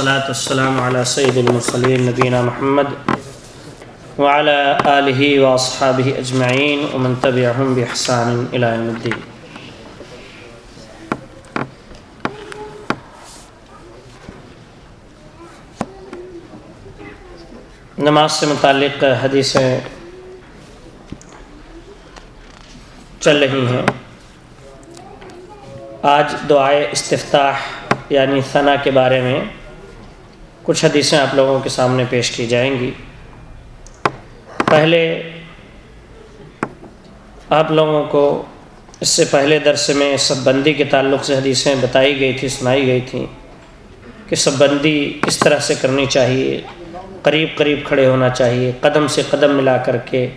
والصلاة والسلام على سيد المرسلين نبينا محمد وعلى آله وأصحابه أجمعين ومن تبعهم بإحسان إلى يوم الدين. نماز سے متعلق حدیثیں چل رہی ہیں۔ آج دعائے استفتاح یعنی ثنا کے بارے میں کچھ حدیثیں آپ لوگوں کے سامنے پیش کی جائیں گی۔ پہلے آپ لوگوں کو اس سے پہلے درس میں سب بندی کے تعلق سے حدیثیں بتائی گئی تھی سنائی گئی تھیں کہ سب بندی کس طرح سے کرنی چاہیے، قریب قریب کھڑے ہونا چاہیے، قدم سے قدم ملا کر کے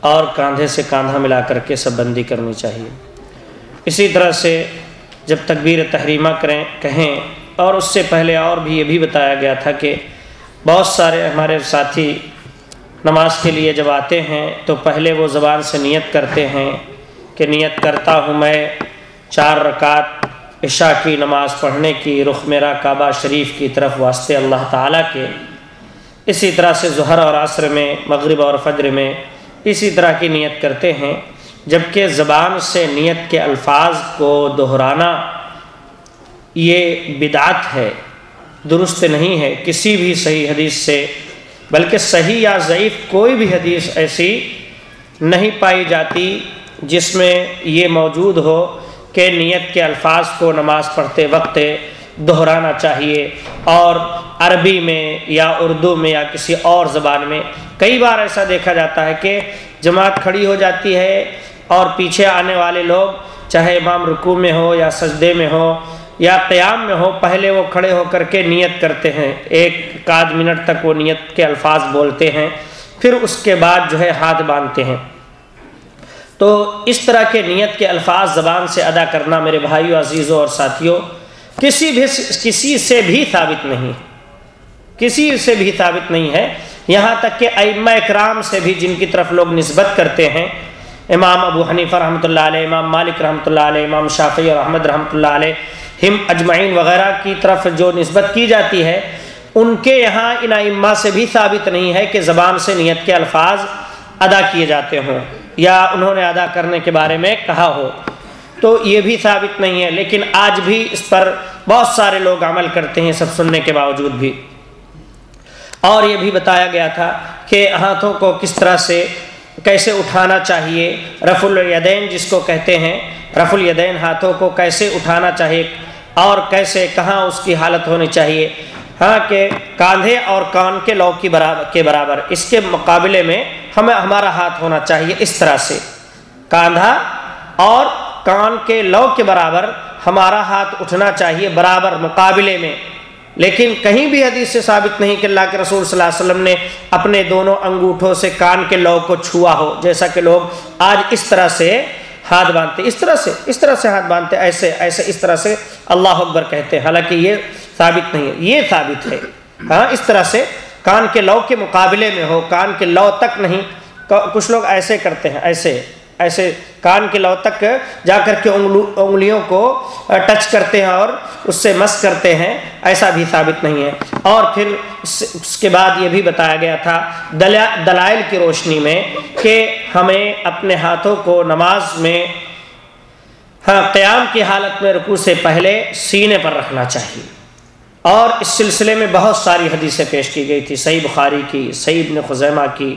اور کاندھے سے کاندھا ملا کر کے سب بندی کرنی چاہیے۔ اسی طرح سے جب تکبیر تحریمہ کریں، کہیں اور اس سے پہلے اور بھی یہ بھی بتایا گیا تھا کہ بہت سارے ہمارے ساتھی نماز کے لیے جب آتے ہیں تو پہلے وہ زبان سے نیت کرتے ہیں کہ نیت کرتا ہوں میں چار رکعت عشاء کی نماز پڑھنے کی، رخ میرا کعبہ شریف کی طرف واسطے اللہ تعالیٰ کے۔ اسی طرح سے ظہر اور عصر میں، مغرب اور فجر میں اسی طرح کی نیت کرتے ہیں، جبکہ زبان سے نیت کے الفاظ کو دہرانا یہ بدعت ہے، درست نہیں ہے، کسی بھی صحیح حدیث سے، بلکہ صحیح یا ضعیف کوئی بھی حدیث ایسی نہیں پائی جاتی جس میں یہ موجود ہو کہ نیت کے الفاظ کو نماز پڑھتے وقت دہرانا چاہیے اور عربی میں یا اردو میں یا کسی اور زبان میں۔ کئی بار ایسا دیکھا جاتا ہے کہ جماعت کھڑی ہو جاتی ہے اور پیچھے آنے والے لوگ، چاہے امام رکوع میں ہو یا سجدے میں ہو یا قیام میں ہو، پہلے وہ کھڑے ہو کر کے نیت کرتے ہیں۔ ایک آدھ منٹ تک وہ نیت کے الفاظ بولتے ہیں، پھر اس کے بعد جو ہے ہاتھ باندھتے ہیں۔ تو اس طرح کے نیت کے الفاظ زبان سے ادا کرنا میرے بھائیوں عزیزوں اور ساتھیوں کسی بھی کسی سے بھی ثابت نہیں کسی سے بھی ثابت نہیں ہے۔ یہاں تک کہ ائمہ اکرام سے بھی جن کی طرف لوگ نسبت کرتے ہیں، امام ابو حنیفہ رحمۃ اللہ علیہ، امام مالک رحمۃ اللہ علیہ، امام شافی اور احمد رحمۃ اللہ علیہ ہم اجمعین وغیرہ کی طرف جو نسبت کی جاتی ہے، ان کے یہاں ان ائمہ سے بھی ثابت نہیں ہے کہ زبان سے نیت کے الفاظ ادا کیے جاتے ہوں یا انہوں نے ادا کرنے کے بارے میں کہا ہو۔ تو یہ بھی ثابت نہیں ہے، لیکن آج بھی اس پر بہت سارے لوگ عمل کرتے ہیں سب سننے کے باوجود بھی۔ اور یہ بھی بتایا گیا تھا کہ ہاتھوں کو کس طرح سے کیسے اٹھانا چاہیے؟ رف الیدین جس کو کہتے ہیں، رف الیدین ہاتھوں کو کیسے اٹھانا چاہیے؟ اور کیسے، کہاں اس کی حالت ہونی چاہیے؟ ہاں کہ کاندھے اور کان کے لو کی برابر، کے برابر۔ اس کے مقابلے میں ہمیں، ہمارا ہاتھ ہونا چاہیے اس طرح سے۔ کاندھا اور کان کے لو کے برابر ہمارا ہاتھ اٹھنا چاہیے برابر مقابلے میں۔ لیکن کہیں بھی حدیث سے ثابت نہیں کہ اللہ کے رسول صلی اللہ علیہ وسلم نے اپنے دونوں انگوٹھوں سے کان کے لو کو چھوا ہو، جیسا کہ لوگ آج اس طرح سے ہاتھ باندھتے، اس طرح سے، اس طرح سے ہاتھ باندھتے، ایسے ایسے، اس طرح سے اللہ اکبر کہتے ہیں۔ حالانکہ یہ ثابت نہیں ہے، یہ ثابت ہے۔ ہاں اس طرح سے کان کے لو کے مقابلے میں ہو، کان کے لو تک نہیں کچھ لوگ ایسے کرتے ہیں، ایسے۔ ایسے کان کے لو تک جا کر کے انگلیوں کو ٹچ کرتے ہیں اور اس سے مس کرتے ہیں، ایسا بھی ثابت نہیں ہے۔ اور پھر اس کے بعد یہ بھی بتایا گیا تھا دلائل کی روشنی میں کہ ہمیں اپنے ہاتھوں کو نماز میں ہاں قیام کی حالت میں رکوع سے پہلے سینے پر رکھنا چاہیے۔ اور اس سلسلے میں بہت ساری حدیثیں پیش کی گئی تھی صحیح بخاری کی، صحیح ابن خزیمہ کی۔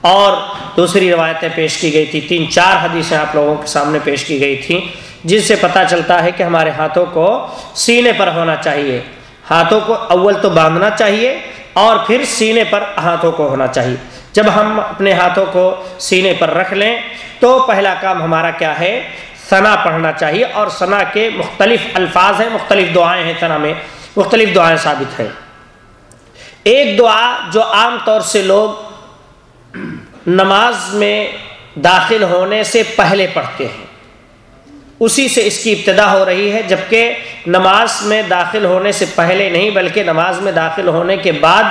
اور دوسری روایتیں پیش کی گئی تھی، تین چار حدیثیں آپ لوگوں کے سامنے پیش کی گئی تھیں، جن سے پتہ چلتا ہے کہ ہمارے ہاتھوں کو سینے پر ہونا چاہیے۔ ہاتھوں کو اول تو باندھنا چاہیے اور پھر سینے پر ہاتھوں کو ہونا چاہیے۔ جب ہم اپنے ہاتھوں کو سینے پر رکھ لیں تو پہلا کام ہمارا کیا ہے؟ ثنا پڑھنا چاہیے اور ثنا کے مختلف الفاظ ہیں، مختلف دعائیں ہیں ثنا میں، مختلف دعائیں ثابت ہیں۔ ایک دعا جو عام طور سے لوگ نماز میں داخل ہونے سے پہلے پڑھتے ہیں۔ اسی سے اس کی ابتدا ہو رہی ہے، جبکہ نماز میں داخل ہونے سے پہلے نہیں، بلکہ نماز میں داخل ہونے کے بعد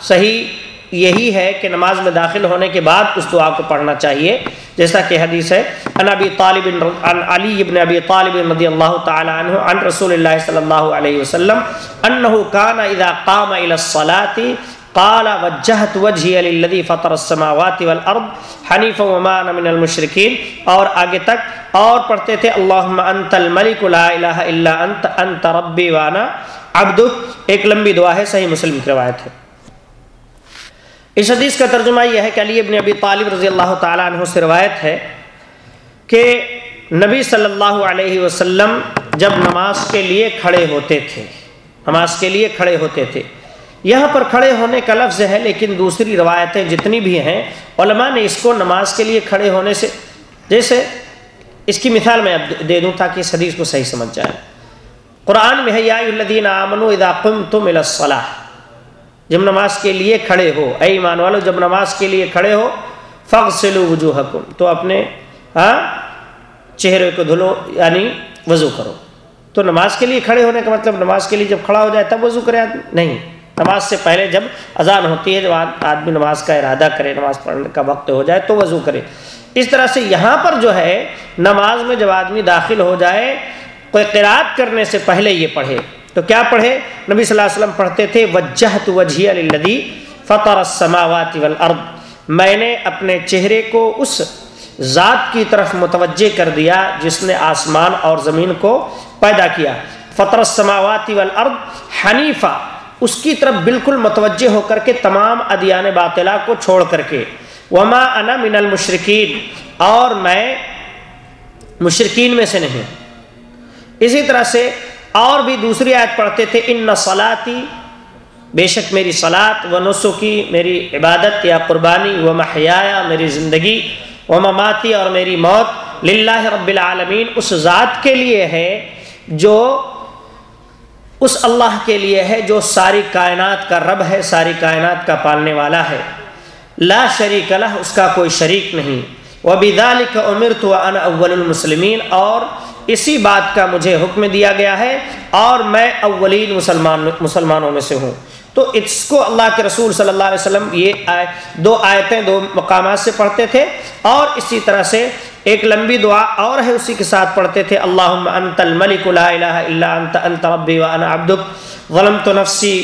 صحیح یہی ہے کہ نماز میں داخل ہونے کے بعد اس دعا کو پڑھنا چاہیے۔ جیسا کہ حدیث ہے ان ابی طالب، عن علی ابن ابی طالب رضی اللہ تعالی عنہ، عن رسول اللہ صلی اللہ علیہ وسلم انه كان اذا قام الى الصلاه قال وجهت وجهي للذي فطر السماوات والارض حنيفا وما انا من المشركين. اور آگے تک، اور پڑھتے تھے، اللهم انت الملك لا اله الا انت انت ربي وانا عبدك. ایک لمبی دعا ہے، صحیح مسلم کی روایت ہے۔ اس حدیث کا ترجمہ یہ ہے کہ علی ابن ابی طالب رضی اللہ تعالیٰ عنہ سے روایت ہے کہ نبی صلی اللہ علیہ وسلم جب نماز کے لیے کھڑے ہوتے تھے، نماز کے لیے کھڑے ہوتے تھے یہاں پر کھڑے ہونے کا لفظ ہے، لیکن دوسری روایتیں جتنی بھی ہیں، علماء نے اس کو نماز کے لیے کھڑے ہونے سے، جیسے اس کی مثال میں اب دے دوں تاکہ اس حدیث کو صحیح سمجھ جائے۔ قرآن میں ہے، یا الدین امن اذا قمتم الصلاح جب نماز کے لیے کھڑے ہو، اے ایمان والو، جب نماز کے لیے کھڑے ہو فغسلوا وجوہکم۔ تو اپنے ہاں چہرے کو دھلو یعنی وضو کرو۔ تو نماز کے لیے کھڑے ہونے کا مطلب نماز کے لیے جب کھڑا ہو جائے، تب وضو کرے آدمی۔ نہیں۔ نماز سے پہلے جب اذان ہوتی ہے، جب آدمی نماز کا ارادہ کرے، نماز پڑھنے کا وقت ہو جائے تو وضو کرے۔ اس طرح سے یہاں پر جو ہے، نماز میں جب آدمی داخل ہو جائے، کوئی قرآد کرنے سے پہلے یہ پڑھے۔ تو کیا پڑھے؟ نبی صلی اللہ علیہ وسلم پڑھتے تھے، وجہت وجہی علی فطر السماوات والارض۔ میں نے اپنے چہرے کو اس ذات کی طرف متوجہ کر دیا جس نے آسمان اور زمین کو پیدا کیا۔ فطر السماوات والارض حنیفہ۔ اس کی طرف بالکل متوجہ ہو کر کے تمام ادیان باطلا کو چھوڑ کر کے۔ وما انا من المشرکین اور میں مشرقین میں سے نہیں۔ اسی طرح سے اور بھی دوسری آیت پڑھتے تھے ان نسلاتی بے شک میری صلاط و نسخی میری عبادت یا قربانی و محیا میری زندگی و مماتی اور میری موت للہ رب العالمین اس ذات کے لیے ہے جو اس اللہ کے لیے ہے جو ساری کائنات کا رب ہے، ساری کائنات کا پالنے والا ہے۔ لا شریک اللہ اس کا کوئی شریک نہیں۔ وہ بدال کا عمر تو ان اول المسلمین، اور اسی بات کا مجھے حکم دیا گیا ہے، اور میں اولین مسلمان، مسلمانوں میں سے ہوں۔ تو اس کو اللہ کے رسول صلی اللہ علیہ وسلم یہ آئے، دو آیتیں، دو مقامات سے پڑھتے تھے، اور اسی طرح سے ایک لمبی دعا اور ہے اسی کے ساتھ پڑھتے تھے اللہ انت الملک لا الہ الا انت انت ربی وانا عبدک، ظلمت نفسی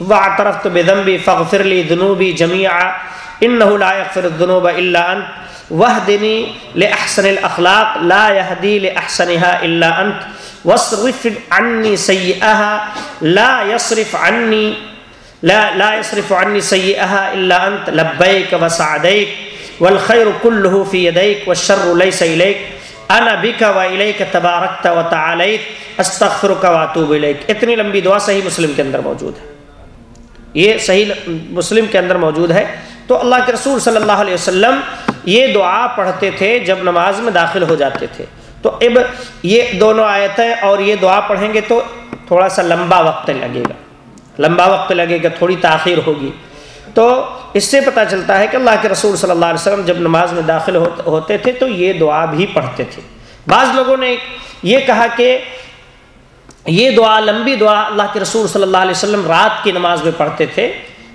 واعترفت بذنبی، فاغفر لی ذنوبی جميعا انه لا يغفر الذنوب الا انت وحدني لاحسن الاخلاق لا يهدي لاحسنها الا انت، واصرف عني سيئها لا يصرف عني لا لا يصرف عني سيئها الا انت لبيك وسعديك والخير كله في يديك والشر ليس اليك انا بك واليك تباركت وتعاليت. استغفرك واتوب اليك اتنی لمبی دعا صحیح مسلم کے اندر موجود ہے. یہ صحیح مسلم کے اندر موجود ہے. تو اللہ کے رسول صلی اللہ علیہ وسلم یہ دعا پڑھتے تھے جب نماز میں داخل ہو جاتے تھے. تو اب یہ دونوں آیتیں اور یہ دعا پڑھیں گے تو تھوڑا سا لمبا وقت لگے گا. لمبا وقت لگے گا، تھوڑی تاخیر ہوگی. تو اس سے پتہ چلتا ہے کہ اللہ کے رسول صلی اللہ علیہ وسلم جب نماز میں داخل ہوتے تھے تو یہ دعا بھی پڑھتے تھے۔ بعض لوگوں نے یہ کہا کہ یہ دعا لمبی دعا اللہ کے رسول صلی اللہ علیہ وسلم رات کی نماز میں پڑھتے تھے،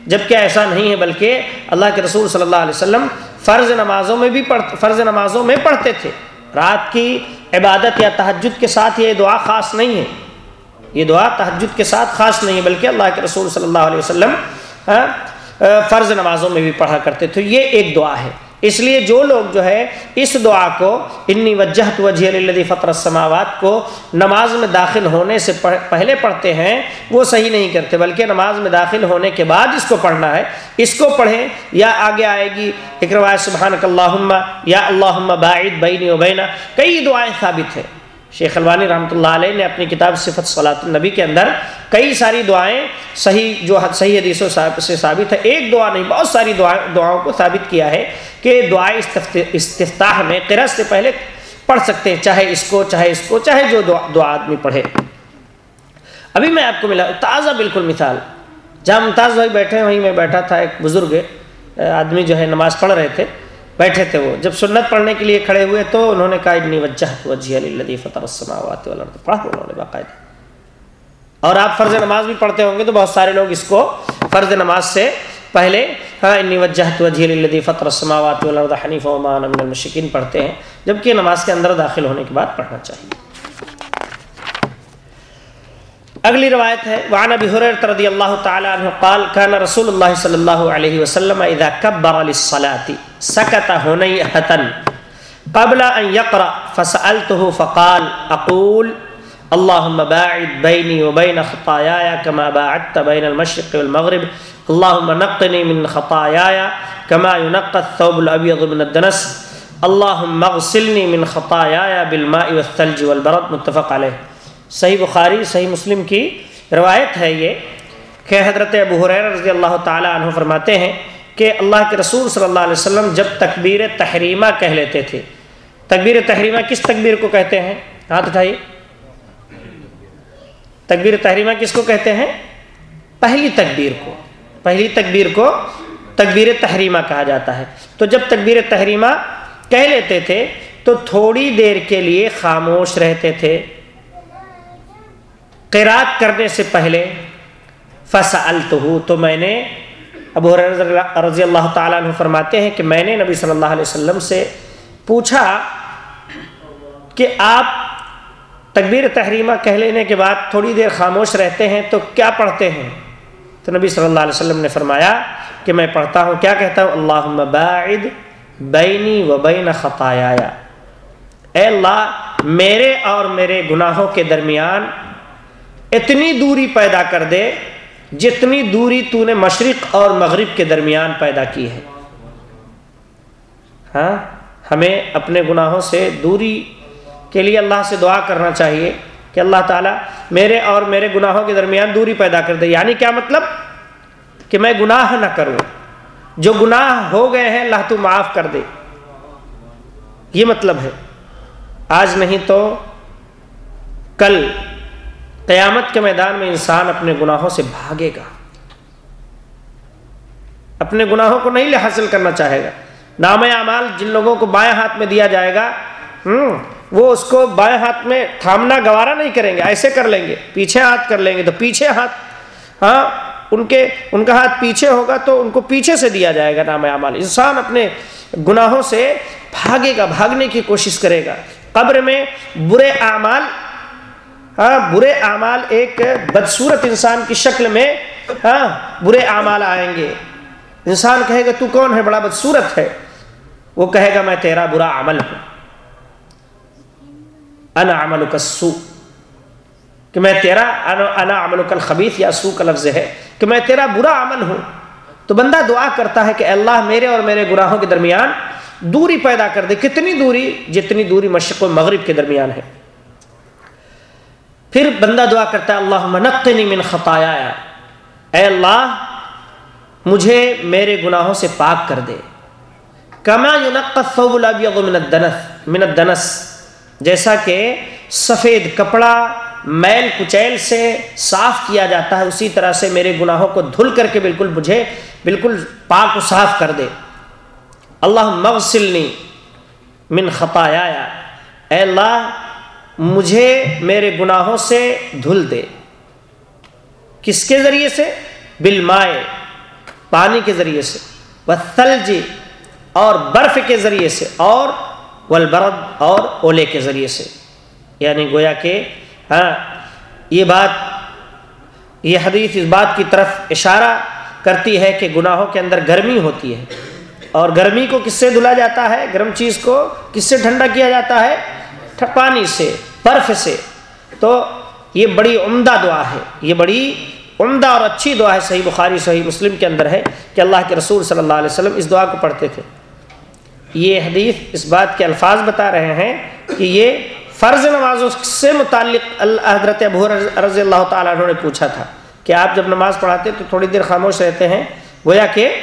جبکہ ایسا نہیں ہے بلکہ اللہ کے رسول صلی اللہ علیہ وسلم فرض نمازوں میں بھی پڑھ فرض نمازوں میں پڑھتے تھے۔ رات کی عبادت یا تہجد کے ساتھ یہ دعا خاص نہیں ہے۔ یہ دعا تہجد کے ساتھ خاص نہیں ہے، بلکہ اللہ کے رسول صلی اللہ علیہ وسلم ہاں، فرض نمازوں میں بھی پڑھا کرتے تھے، یہ ایک دعا ہے۔ اس لیے جو لوگ جو ہے، اس دعا کو انی وجہت وجہ الدی فطر السماوات کو نماز میں داخل ہونے سے پہلے پڑھتے ہیں، وہ صحیح نہیں کرتے، بلکہ نماز میں داخل ہونے کے بعد اس کو پڑھنا ہے۔ اس کو پڑھیں، یا آگے آئے گی ایک روایت، سبحانک اللہم، یا اللہم باعد بینی و بینا۔ کئی دعائیں ثابت ہیں۔ شیخ الوانی رحمۃ اللہ علیہ نے اپنی کتاب صفت صلاۃ النبی کے اندر کئی ساری دعائیں صحیح جو صحیح حدیثوں سے ثابت ہے۔ ایک دعا نہیں، بہت ساری دعاؤں کو ثابت کیا ہے کہ دعائیں استفتاح میں قرض سے پہلے پڑھ سکتے ہیں، چاہے اس کو، چاہے اس کو، چاہے جو دعا آدمی پڑھے۔ ابھی میں آپ کو ملا تازہ بالکل مثال۔ جہاں ممتاز بھائی بیٹھے وہیں میں بیٹھا تھا، ایک بزرگ آدمی جو ہے نماز پڑھ رہے تھے۔ بیٹھے تھے وہ۔ جب سنت پڑھنے کے لیے کھڑے ہوئے تو انہوں نے کہا ابنی وجہ وجہ علی فتح السماوات والارض. پڑھا انہوں نے باقاعدہ۔ اور آپ فرض نماز بھی پڑھتے ہوں گے تو بہت سارے لوگ اس کو فرض نماز سے پہلے ہاں انی وجہت وجہ للذی فطر السماوات والارض حنیف وما انا من المشرکین پڑھتے ہیں، جبکہ نماز کے اندر داخل ہونے کے بعد پڑھنا چاہیے۔ اگلی روایت ہے، وعن ابی حریرہ رضی اللہ تعالی عنہ قال كان رسول اللہ صلی اللہ علیہ وسلم اذا كبر للصلاة سکت ہنیئتا قبل ان يقرأ فسألته فقال، اقول اللهم باعد بيني وبين خطاياي كما باعدت بين المشرق والمغرب اللهم نقني من خطاياي كما ينقى الثوب الابيض من الدنس اللهم اغسلني من خطاياي بالماء والثلج والبرد متفق عليه صحیح بخاری، صحیح مسلم کی روایت ہے یہ کہ حضرت ابو حریر رضی اللہ تعالیٰ عنہ فرماتے ہیں کہ اللہ کے رسول صلی اللہ علیہ وسلم جب تکبیر تحریمہ کہہ لیتے تھے۔ تکبیر تحریمہ کس تکبیر کو کہتے ہیں؟ ہاتھ اٹھائیے۔ تکبیر تحریمہ کس کو کہتے ہیں؟ پہلی تکبیر کو۔ پہلی تکبیر کو تکبیر تحریمہ کہا جاتا ہے۔ تو جب تکبیر تحریمہ کہہ لیتے تھے تو تھوڑی دیر کے لیے خاموش رہتے تھے۔ قرات کرنے سے پہلے فسألتہو، تو میں نے ابو رضی اللہ تعالیٰ عنہ فرماتے ہیں کہ میں نے نبی صلی اللہ علیہ وسلم سے پوچھا کہ آپ تکبیر تحریمہ کہہ لینے کے بعد تھوڑی دیر خاموش رہتے ہیں تو کیا پڑھتے ہیں؟ تو نبی صلی اللہ علیہ وسلم نے فرمایا کہ میں پڑھتا ہوں، کیا کہتا ہوں؟ اللہم باعد بینی و بین خطایا اے اللہ، میرے اور میرے گناہوں کے درمیان اتنی دوری پیدا کر دے جتنی دوری تو نے مشرق اور مغرب کے درمیان پیدا کی ہے۔ ہاں ہمیں اپنے گناہوں سے دوری کے لیے اللہ سے دعا کرنا چاہیے کہ اللہ تعالیٰ میرے اور میرے گناہوں کے درمیان دوری پیدا کر دے۔ یعنی کیا مطلب؟ کہ میں گناہ نہ کروں۔ جو گناہ ہو گئے ہیں، اللہ تو معاف کر دے۔ یہ مطلب ہے۔ آج نہیں تو کل قیامت کے میدان میں انسان اپنے گناہوں سے بھاگے گا۔ اپنے گناہوں کو نہیں حاصل کرنا چاہے گا۔ نام اعمال جن لوگوں کو بائیں ہاتھ میں دیا جائے گا وہ اس کو بائیں ہاتھ میں تھامنا گوارا نہیں کریں گے، ایسے کر لیں گے، پیچھے ہاتھ کر لیں گے تو پیچھے ہاتھ ہاں ان کے، ان کا ہاتھ پیچھے ہوگا تو ان کو پیچھے سے دیا جائے گا نام اعمال۔ انسان اپنے گناہوں سے بھاگے گا، بھاگنے کی کوشش کرے گا۔ قبر میں برے اعمال ہاں، برے اعمال ایک بدصورت انسان کی شکل میں ہاں، برے اعمال آئیں گے۔ انسان کہے گا، تو کون ہے؟ بڑا بدصورت ہے۔ وہ کہے گا، میں تیرا برا عمل ہوں۔ انا عمل سو کہ میں تیرا، انا عمل الخبیث، یا سو کا لفظ ہے۔ کہ میں تیرا برا عمل ہوں۔ تو بندہ دعا کرتا ہے کہ اللہ میرے اور میرے گناہوں کے درمیان دوری پیدا کر دے۔ کتنی دوری؟ جتنی دوری مشرق و مغرب کے درمیان ہے۔ پھر بندہ دعا کرتا ہے اللہ منقنی من خطایا اے اللہ، مجھے میرے گناہوں سے پاک کر دے۔ کما الثوب الابیض من الدنس من الدنس۔ جیسا کہ سفید کپڑا میل کچیل سے صاف کیا جاتا ہے، اسی طرح سے میرے گناہوں کو دھل کر کے بالکل مجھے بالکل پاک و صاف کر دے۔ اللہ مغسلنی من خطایا اے اللہ مجھے میرے گناہوں سے دھل دے۔ کس کے ذریعے سے؟ بالمائے پانی کے ذریعے سے۔ وثلج اور برف کے ذریعے سے۔ اور والبرد، اور اولے کے ذریعے سے۔ یعنی گویا کہ ہاں یہ بات، یہ حدیث اس بات کی طرف اشارہ کرتی ہے کہ گناہوں کے اندر گرمی ہوتی ہے۔ اور گرمی کو کس سے دھلا جاتا ہے؟ گرم چیز کو کس سے ٹھنڈا کیا جاتا ہے؟ پانی سے۔ برف سے۔ تو یہ بڑی عمدہ دعا ہے۔ یہ بڑی عمدہ اور اچھی دعا ہے صحیح بخاری، صحیح مسلم کے اندر ہے کہ اللہ کے رسول صلی اللہ علیہ وسلم اس دعا کو پڑھتے تھے۔ یہ حدیث اس بات کے الفاظ بتا رہے ہیں کہ یہ فرض نمازوں سے متعلق حضرت ابو رضی اللہ تعالیٰ عنہ نے پوچھا تھا کہ آپ جب نماز پڑھاتے تو تھوڑی دیر خاموش رہتے ہیں؟ گویا کہ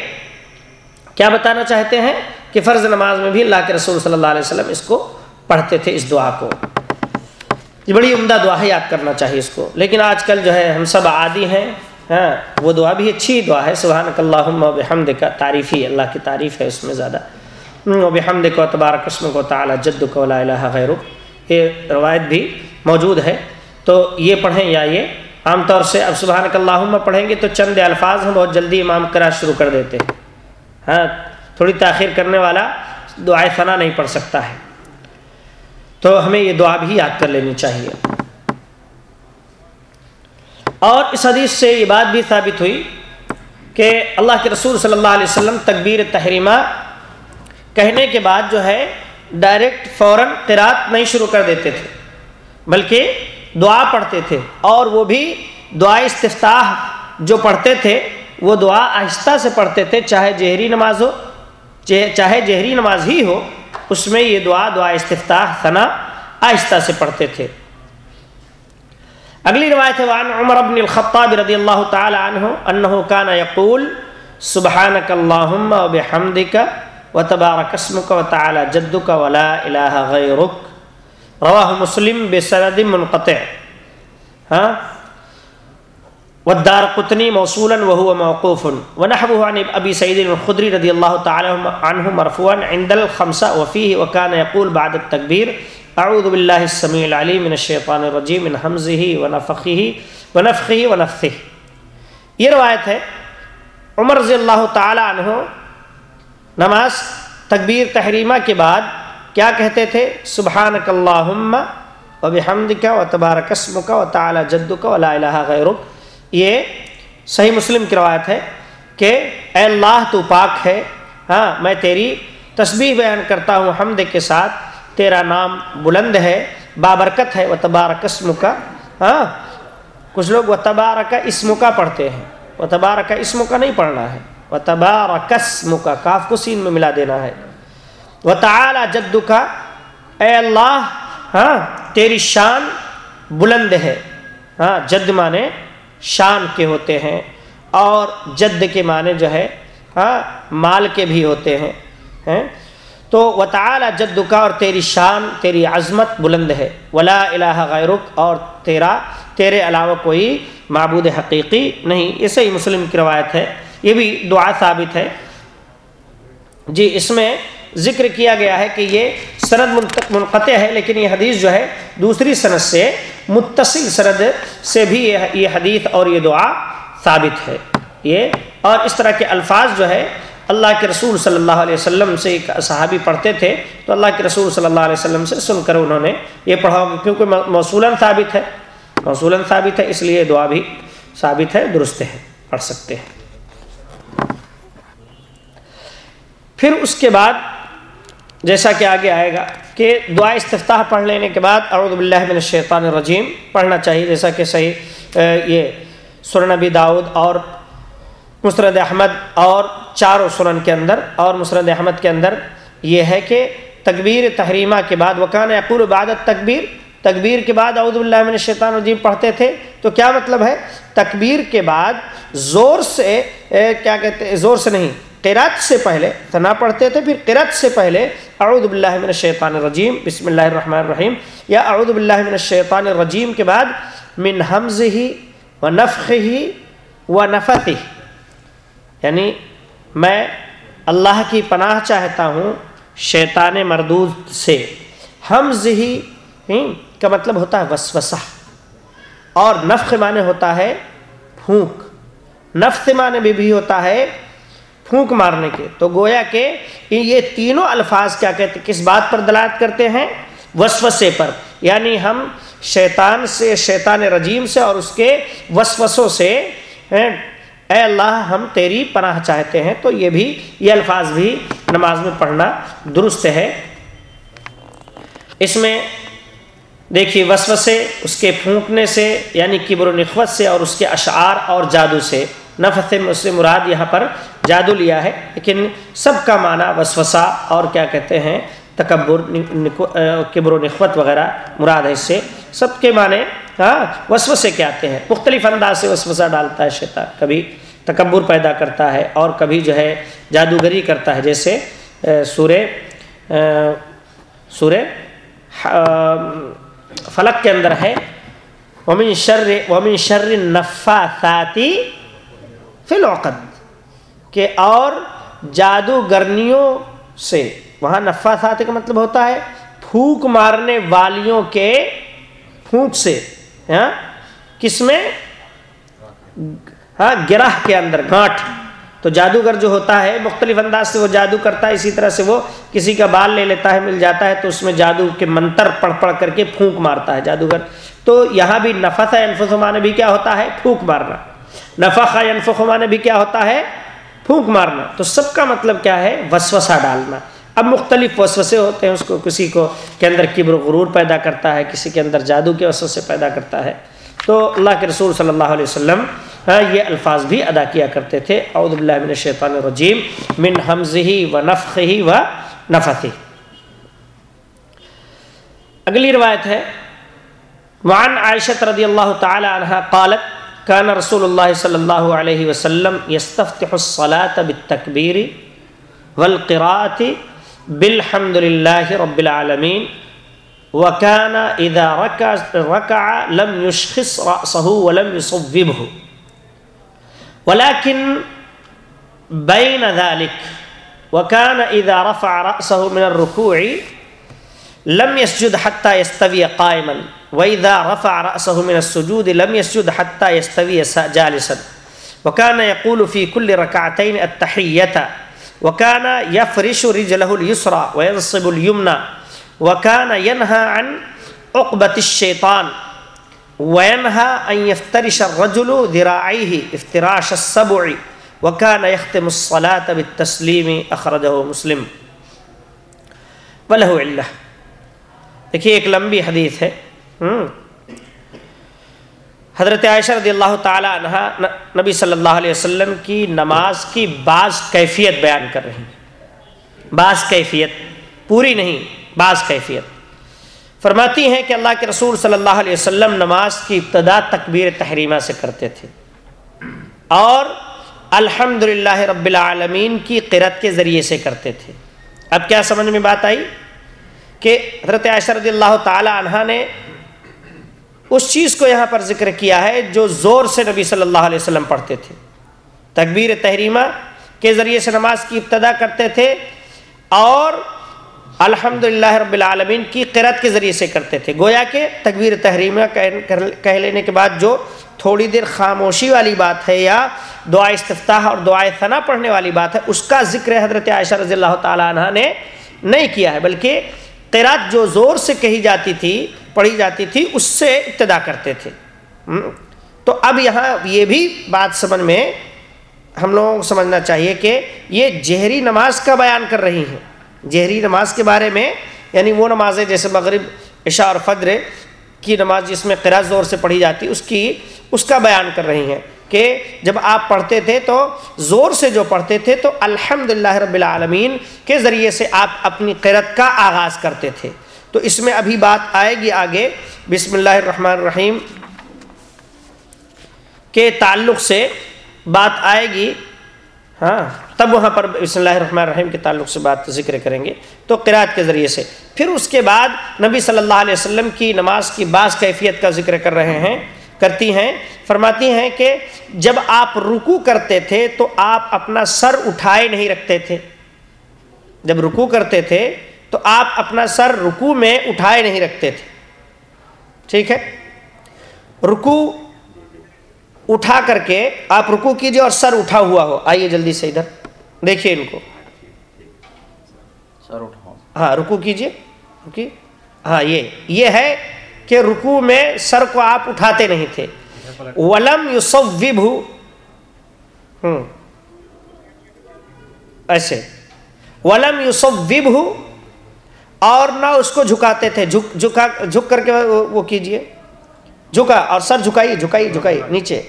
کیا بتانا چاہتے ہیں کہ فرض نماز میں بھی اللہ کے رسول صلی اللہ علیہ وسلم اس کو پڑھتے تھے، اس دعا کو۔ یہ بڑی عمدہ دعا ہے، یاد کرنا چاہیے اس کو۔ لیکن آج کل جو ہے، ہم سب عادی ہیں۔ ہاں وہ دعا بھی اچھی دعا ہے۔ سبحان اللہ بحمد کا تعریف ہی اللہ کی تعریف ہے اس میں زیادہ۔ و بحمد کو تبارک قسم کو تعالیٰ جد کو لا الہ غیر یہ روایت بھی موجود ہے۔ تو یہ پڑھیں یا یہ عام طور سے اب سبحان اللہ پڑھیں گے تو چند الفاظ ہم بہت جلدی امام کرا شروع کر دیتے۔ ہیں ہاں تھوڑی تاخیر کرنے والا دعائے فنا نہیں پڑھ سکتا ہے۔ تو ہمیں یہ دعا بھی یاد کر لینی چاہیے۔ اور اس حدیث سے یہ بات بھی ثابت ہوئی کہ اللہ کے رسول صلی اللہ علیہ وسلم تکبیر تحریمہ کہنے کے بعد جو ہے ڈائریکٹ فوراً قرات نہیں شروع کر دیتے تھے، بلکہ دعا پڑھتے تھے۔ اور وہ بھی دعا استفتاح جو پڑھتے تھے، وہ دعا آہستہ سے پڑھتے تھے، چاہے جہری نماز ہو، چاہے جہری نماز ہی ہو اس میں یہ دعا دعا استفتاح، ثنا آہستہ سے پڑھتے تھے۔ اگلی روایت ہے، وعن عمر بن الخطاب رضی اللہ تعالی عنہ انہو کانا یقول، سبحانک اللہم و بحمدک و تبارک اسمک و تعالی جدک و لا الہ غیرک۔ رواہ مسلم بسند منقطع۔ ہاں؟ والدار قطنی موصولا وهو موقوف. ونحبه عن ابي سعيد الخدري رضي الله تعالى عنه مرفوعا عند الخمسه وفيه وكان يقول بعد التكبير اعوذ بالله السميع العليم من الشيطان الرجيم من همزه ونفخه ونفخه ونفثه. یہ روایت ہے، عمر رضی اللہ تعالی عنہ نماز تکبیر تحریمہ کے بعد کیا کہتے تھے؟ سبحانک اللہم و بحمدک و تبارک اسمک و تعالی جدک و لا الہ غیرک. یہ صحیح مسلم کی روایت ہے کہ اے اللہ تو پاک ہے ہاں میں تیری تسبیح بیان کرتا ہوں حمد کے ساتھ، تیرا نام بلند ہے، بابرکت ہے و تبارک اسم کا ہاں کچھ لوگ و تبارک اسم کا پڑھتے ہیں و تبارک اسم کا نہیں پڑھنا ہے و تبارک اسم کا کاف کو سین میں ملا دینا ہے۔ و تعالی جد کا اے اللہ ہاں تیری شان بلند ہے ہاں جد مانے شان کے ہوتے ہیں اور جد کے معنی جو ہے ہاں مال کے بھی ہوتے ہیں ہاں۔ تو و تعالی جد کا اور تیری شان، تیری عظمت بلند ہے۔ ولا الہ غیرک اور تیرا، تیرے علاوہ کوئی معبود حقیقی نہیں۔ اسے ہی مسلم کی روایت ہے۔ یہ بھی دعا ثابت ہے۔ جی اس میں ذکر کیا گیا ہے کہ یہ سند منقطع ہے، لیکن یہ حدیث جو ہے دوسری سند سے متصل سند سے بھی یہ حدیث اور یہ دعا ثابت ہے۔ یہ اور اس طرح کے الفاظ جو ہے، اللہ کے رسول صلی اللہ علیہ وسلم سے ایک صحابی پڑھتے تھے، تو اللہ کے رسول صلی اللہ علیہ وسلم سے سن کر انہوں نے یہ پڑھا کیونکہ موصولاً ثابت ہے۔ موصولاً ثابت ہے، اس لیے دعا بھی ثابت ہے، درست ہے، پڑھ سکتے ہیں۔ پھر اس کے بعد جیسا کہ آگے آئے گا کہ دعا استفتاح پڑھ لینے کے بعد اعوذ باللہ من الشیطان الرجیم پڑھنا چاہیے، جیسا کہ صحیح یہ سر نبی داود اور مسرد احمد اور چاروں سنن کے اندر اور مسرد احمد کے اندر یہ ہے کہ تکبیر تحریمہ کے بعد، وکان یقول عبادت تکبیر تکبیر کے بعد اعوذ باللہ من الشیطان الرجیم پڑھتے تھے، تو کیا مطلب ہے؟ تکبیر کے بعد زور سے کیا کہتے ہیں؟ زور سے نہیں قرات سے پہلے ثنا پڑھتے تھے پھر قرات سے پہلے اعوذ باللہ من الشیطان الرجیم بسم اللہ الرحمن الرحیم یا اعوذ باللہ من الشیطان الرجیم کے بعد من حمز ہی و نفخ ہی و نفت ہی یعنی میں اللہ کی پناہ چاہتا ہوں شیطان مردود سے۔ حمز ہی کا مطلب ہوتا ہے وسوسہ اور نفخ معنی ہوتا ہے پھونک۔ نفس معنی بھی, بھی ہوتا ہے پھونک مارنے کے۔ تو گویا کہ یہ تینوں الفاظ کیا کہتے، کس بات پر دلالت کرتے ہیں؟ وسوسے پر۔ یعنی ہم شیطان سے، شیطان رجیم سے اور اس کے وسوسوں سے اے اللہ ہم تیری پناہ چاہتے ہیں۔ تو یہ بھی، یہ الفاظ بھی نماز میں پڑھنا درست ہے۔ اس میں دیکھیے، وسوسے اس کے پھونکنے سے یعنی کبر و نخوت سے اور اس کے اشعار اور جادو سے۔ نفس سے مراد یہاں پر جادو لیا ہے، لیکن سب کا معنی وسوسہ اور کیا کہتے ہیں، تکبر کبر و نخوت وغیرہ مراد ہے اس سے۔ سب کے معنی ہاں وسوسے کے آتے ہیں۔ مختلف انداز سے وسوسہ ڈالتا ہے شیطان۔ کبھی تکبر پیدا کرتا ہے اور کبھی جو ہے جادوگری کرتا ہے۔ جیسے سورہ سورہ فلک کے اندر ہے، ومن شر ومن شر النفاثاتی فی العقد۔ کہ اور جادوگرنیوں سے۔ وہاں نفاثات کا مطلب ہوتا ہے پھونک مارنے والیوں کے پھونک سے ہاں کس میں؟ ہاں گرہ کے اندر گانٹھ تو جادوگر جو ہوتا ہے، مختلف انداز سے وہ جادو کرتا ہے، اسی طرح سے وہ کسی کا بال لے لیتا ہے، مل جاتا ہے، تو اس میں جادو کے منتر پڑھ پڑھ کر کے پھونک مارتا ہے جادوگر۔ تو یہاں بھی نفت ہے بھی کیا ہوتا ہے؟ پھونک مارنا۔ نفق ہے انفخمانے بھی کیا ہوتا ہے؟ پھونک مارنا۔ تو سب کا مطلب کیا ہے؟ وسوسہ ڈالنا۔ اب مختلف وسوسے ہوتے ہیں، اس کو کسی کو کے اندر کبر و غرور پیدا کرتا ہے، کسی کے اندر جادو کے وسوسے پیدا کرتا ہے۔ تو اللہ کے رسول صلی اللہ علیہ وسلم یہ الفاظ بھی ادا کیا کرتے تھے۔ اعوذ باللہ من الشیطان الرجیم، من حمزه و نفخه و نفثه اگلی روایت ہے، وعن عائشہ رضی اللہ تعالی عنہ قالت كان رسول الله صلى الله عليه وسلم يستفتح الصلاة بالتكبير والقراءة بالحمد لله رب العالمين وكان إذا ركع, ركع لم يشخص رأسه ولم يصوبه. ولكن بين ذلك وكان إذا رفع رأسه من الركوع لم يسجد حتى يستوي قائما. وإذا رفع رأسه من السجود لم يسجد حتى يستوي جالسا. وكان يقول في كل ركعتين التحية. وكان يفرش رجله اليسرى وينصب اليمنى. وكان ينهى عن عقبة الشيطان. وينهى أن يفترش الرجل ذراعيه افتراش السبع. وكان يختم الصلاة بالتسليم، أخرجه مسلم. وله علة. دیکھیے ایک لمبی حدیث ہے حضرت عائشہ رضی اللہ تعالی عنہ نبی صلی اللہ علیہ وسلم کی نماز کی بعض کیفیت بیان کر رہی ہیں۔ بعض کیفیت، پوری نہیں، بعض کیفیت۔ فرماتی ہیں کہ اللہ کے رسول صلی اللہ علیہ وسلم نماز کی ابتدا تکبیر تحریمہ سے کرتے تھے۔ اور الحمد رب العالمین کی قرت کے ذریعے سے کرتے تھے۔ اب کیا سمجھ میں بات آئی؟ کہ حضرت عائشہ رضی اللہ تعالی عنہ نے اس چیز کو یہاں پر ذکر کیا ہے جو زور سے نبی صلی اللہ علیہ وسلم پڑھتے تھے۔ تکبیر تحریمہ کے ذریعے سے نماز کی ابتدا کرتے تھے اور الحمد رب العالمین کی قرت کے ذریعے سے کرتے تھے۔ گویا کہ تکبیر تحریمہ کہہ لینے کے بعد جو تھوڑی دیر خاموشی والی بات ہے یا دعا استفتاح اور دعائے ثنا پڑھنے والی بات ہے، اس کا ذکر حضرت عائشہ رضی اللہ تعالیٰ عنہ نے نہیں کیا ہے، بلکہ قرات جو زور سے کہی جاتی تھی، پڑھی جاتی تھی، اس سے ابتدا کرتے تھے۔ تو اب یہاں یہ بھی بات سمجھ میں ہم لوگوں کو سمجھنا چاہیے کہ یہ جہری نماز کا بیان کر رہی ہیں۔ جہری نماز کے بارے میں یعنی وہ نمازیں جیسے مغرب، عشاء اور فجر کی نماز جس میں قرا زور سے پڑھی جاتی، اس کی، اس کا بیان کر رہی ہیں۔ کہ جب آپ پڑھتے تھے تو زور سے جو پڑھتے تھے تو الحمد رب العالمین کے ذریعے سے آپ اپنی قرت کا آغاز کرتے تھے۔ تو اس میں ابھی بات آئے گی آگے۔ بسم اللہ الرحمن الرحیم۔ کے تعلق سے بات آئے گی۔ ہاں تب وہاں پر بسم اللہ الرحمن الرحیم کے تعلق سے بات ذکر کریں گے۔ تو قرآت کے ذریعے سے۔ پھر اس کے بعد نبی صلی اللہ علیہ وسلم کی نماز کی بعض کیفیت کا ذکر کر رہے ہیں۔ کرتی ہیں فرماتی ہیں کہ جب آپ رکو کرتے تھے تو آپ اپنا سر اٹھائے نہیں رکھتے تھے۔ جب رکو کرتے تھے تو آپ اپنا سر رکو میں اٹھائے نہیں رکھتے تھے۔ ٹھیک ہے؟ رکو اٹھا کر کے آپ رکو کیجیے اور سر اٹھا ہوا ہو۔ آئیے جلدی سے ادھر۔ دیکھیے ان کو۔ سر اٹھاؤ۔ ہاں رکو کیجیے۔ ہاں یہ یہ ہے کہ رکو میں سر کو آپ اٹھاتے نہیں تھے۔ ولم ایسے۔ ولم یوسف اور نہ اس کو جھکاتے تھے۔ جھک، جھکا، جھک کر کے وہ کیجیے۔ جھکا اور سر جھکائی جھکائی جھکائی۔ نیچے۔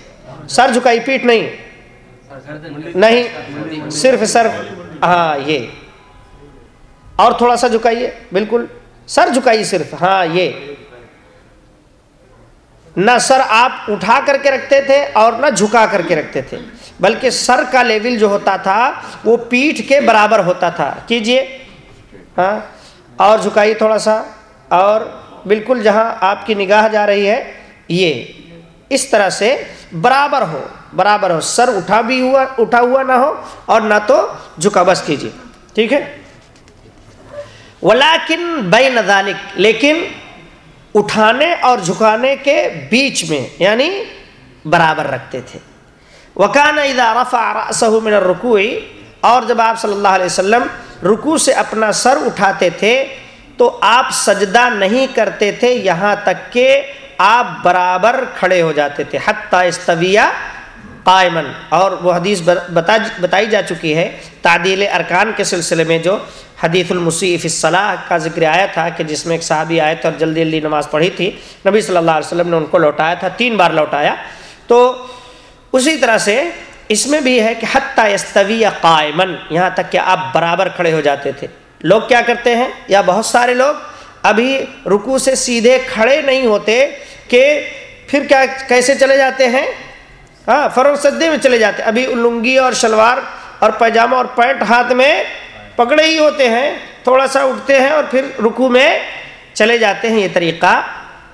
سر جھکائی پیٹ نہیں۔ نہیں، صرف سر۔ ہاں یہ۔ اور تھوڑا سا جھکائیے۔ بالکل۔ سر جھکائیے صرف۔ ہاں یہ۔ نہ سر آپ اٹھا کر کے رکھتے تھے اور نہ جھکا کر کے رکھتے تھے۔ بلکہ سر کا لیول جو ہوتا تھا، وہ پیٹھ کے برابر ہوتا تھا۔ کیجیے۔ ہاں۔ اور جھکائیے تھوڑا سا۔ اور بالکل جہاں آپ کی نگاہ جا رہی ہے، یہ۔ اس طرح سے برابر ہو۔ برابر ہو۔ سر اٹھا بھی ہوا، اٹھا ہوا نہ ہو اور نہ تو جھکا۔ بس کیجیے ٹھیک ہے؟ ولاکن بے نظالک لیکن اٹھانے اور جھکانے کے بیچ میں یعنی برابر رکھتے تھے۔ وکان اذا رفع رأسه من الرکوع، اور جب آپ صلی اللہ علیہ وسلم رکوع سے اپنا سر اٹھاتے تھے، تو آپ سجدہ نہیں کرتے تھے، یہاں تک کہ آپ برابر کھڑے ہو جاتے تھے۔ حتیٰ استویہ قائمن اور وہ حدیث بتائی جا چکی ہے تعدیل ارکان کے سلسلے میں جو حدیث المصیف الصلاح کا ذکر آیا تھا کہ جس میں ایک صحابی آئے تھے اور جلدی جلدی نماز پڑھی تھی۔ نبی صلی اللہ علیہ وسلم نے ان کو لوٹایا تھا، تین بار لوٹایا۔ تو اسی طرح سے اس میں بھی ہے کہ حتیٰ استوی قائمن یہاں تک کہ آپ برابر کھڑے ہو جاتے تھے۔ لوگ کیا کرتے ہیں؟ یا بہت سارے لوگ ابھی رکو سے سیدھے کھڑے نہیں ہوتے کہ پھر کیا، کیسے چلے جاتے ہیں؟ ہاں فروغ سدے میں چلے جاتے۔ ابھی لنگی اور شلوار اور پیجامہ اور پینٹ ہاتھ میں پکڑے ہی ہوتے ہیں، تھوڑا سا اٹھتے ہیں اور پھر رکو میں چلے جاتے ہیں، یہ طریقہ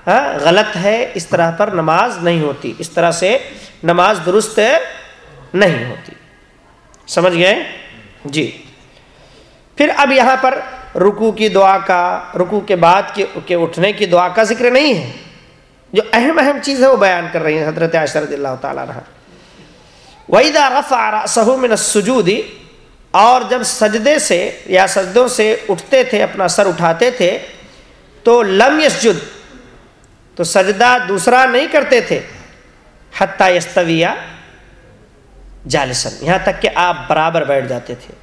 ہاں، غلط ہے، اس طرح پر نماز نہیں ہوتی، اس طرح سے نماز درست نہیں ہوتی۔ سمجھ گئے؟ جی۔ پھر اب یہاں پر رکو کی دعا کا رکو کے بعد کے اٹھنے کی دعا کا ذکر نہیں ہے۔ جو اہم اہم چیز ہے، وہ بیان کر رہی ہیں حضرت عائشہ رضی اللہ تعالیٰ رہا وحیدہ رفع سہو من السجودی اور جب سجدے سے یا سجدوں سے اٹھتے تھے، اپنا سر اٹھاتے تھے، تو لم یسجد، تو سجدہ دوسرا نہیں کرتے تھے، حتیٰ یستویہ جالسن یہاں تک کہ آپ برابر بیٹھ جاتے تھے۔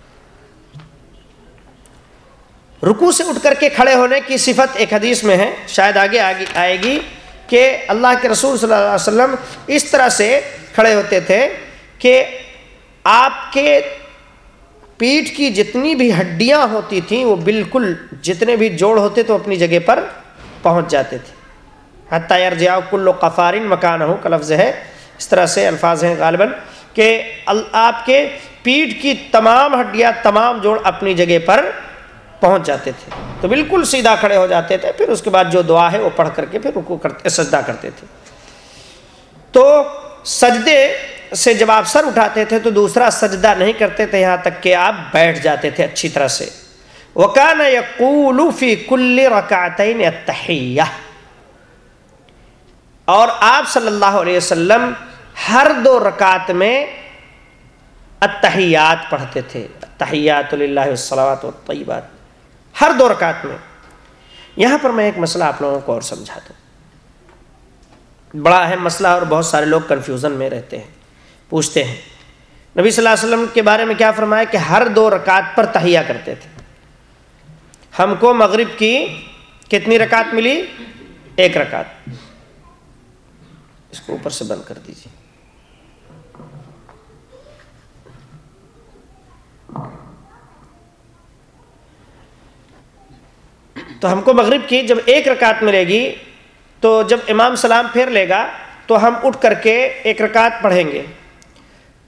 رکو سے اٹھ کر کے کھڑے ہونے کی صفت ایک حدیث میں ہے، شاید آگے آئے گی کہ اللہ کے رسول صلی اللہ علیہ وسلم اس طرح سے کھڑے ہوتے تھے کہ آپ کے پیٹھ کی جتنی بھی ہڈیاں ہوتی تھیں، وہ بالکل جتنے بھی جوڑ ہوتے تو اپنی جگہ پر پہنچ جاتے تھے۔ حتیٰ یرجع کل و قفارن مکان ہو کا لفظ ہے۔ اس طرح سے الفاظ ہیں غالباً کہ آپ کے پیٹھ کی تمام ہڈیاں، تمام جوڑ اپنی جگہ پر پہنچ جاتے تھے۔ تو بالکل سیدھا کھڑے ہو جاتے تھے، پھر اس کے بعد جو دعا ہے، وہ پڑھ کر کے پھر رکو کرتے سجدہ کرتے تھے۔ تو سجدے سے جب آپ سر اٹھاتے تھے تو دوسرا سجدہ نہیں کرتے تھے یہاں تک کہ آپ بیٹھ جاتے تھے اچھی طرح سے۔ وکان یقول فی کل رکعتین التحیہ۔ اور آپ صلی اللہ علیہ وسلم ہر دو رکعت میں التحیات پڑھتے تھے۔ تحیات اللہ والصلوات والطیبات۔ ہر دو رکعت میں۔ یہاں پر میں ایک مسئلہ آپ لوگوں کو اور سمجھا دوں بڑا اہم مسئلہ اور بہت سارے لوگ کنفیوژن میں رہتے ہیں۔ پوچھتے ہیں۔ نبی صلی اللہ علیہ وسلم کے بارے میں کیا فرمایا کہ ہر دو رکعت پر تہیا کرتے تھے۔ ہم کو مغرب کی کتنی رکعت ملی؟ ایک رکعت۔ اس کو اوپر سے بند کر دیجیے تو ہم کو مغرب کی جب ایک رکعت ملے گی، تو جب امام سلام پھیر لے گا، تو ہم اٹھ کر کے ایک رکعت پڑھیں گے۔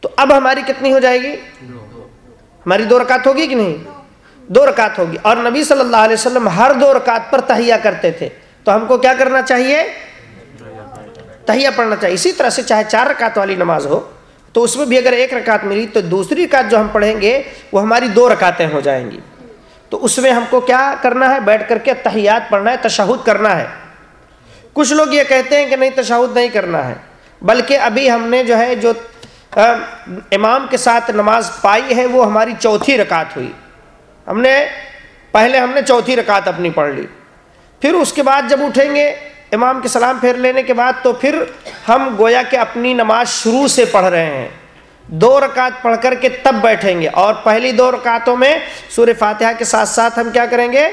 تو اب ہماری کتنی ہو جائے گی؟ ہماری دو رکعت ہوگی کہ نہیں؟ دو رکعت ہوگی۔ اور نبی صلی اللہ علیہ وسلم ہر دو رکعت پر تہیا کرتے تھے۔ تو ہم کو کیا کرنا چاہیے؟ تہیا پڑھنا چاہیے۔ اسی طرح سے چاہے چار رکعت والی نماز ہو، تو اس میں بھی اگر ایک رکعت ملی تو دوسری رکعت جو ہم پڑھیں گے، وہ ہماری دو رکعتیں ہو جائیں گی۔ تو اس میں ہم کو کیا کرنا ہے؟ بیٹھ کر کے تحیات پڑھنا ہے، تشہد کرنا ہے۔ کچھ لوگ یہ کہتے ہیں کہ نہیں، تشہد نہیں کرنا ہے، بلکہ ابھی ہم نے جو ہے، جو امام کے ساتھ نماز پائی ہے، وہ ہماری چوتھی رکعت ہوئی۔ ہم نے، پہلے ہم نے چوتھی رکعت اپنی پڑھ لی۔ پھر اس کے بعد جب اٹھیں گے امام کے سلام پھیر لینے کے بعد، تو پھر ہم گویا کہ اپنی نماز شروع سے پڑھ رہے ہیں۔ دو رکعت پڑھ کر کے تب بیٹھیں گے۔ اور پہلی دو رکعتوں میں سور فاتحہ کے ساتھ ساتھ ہم کیا کریں گے؟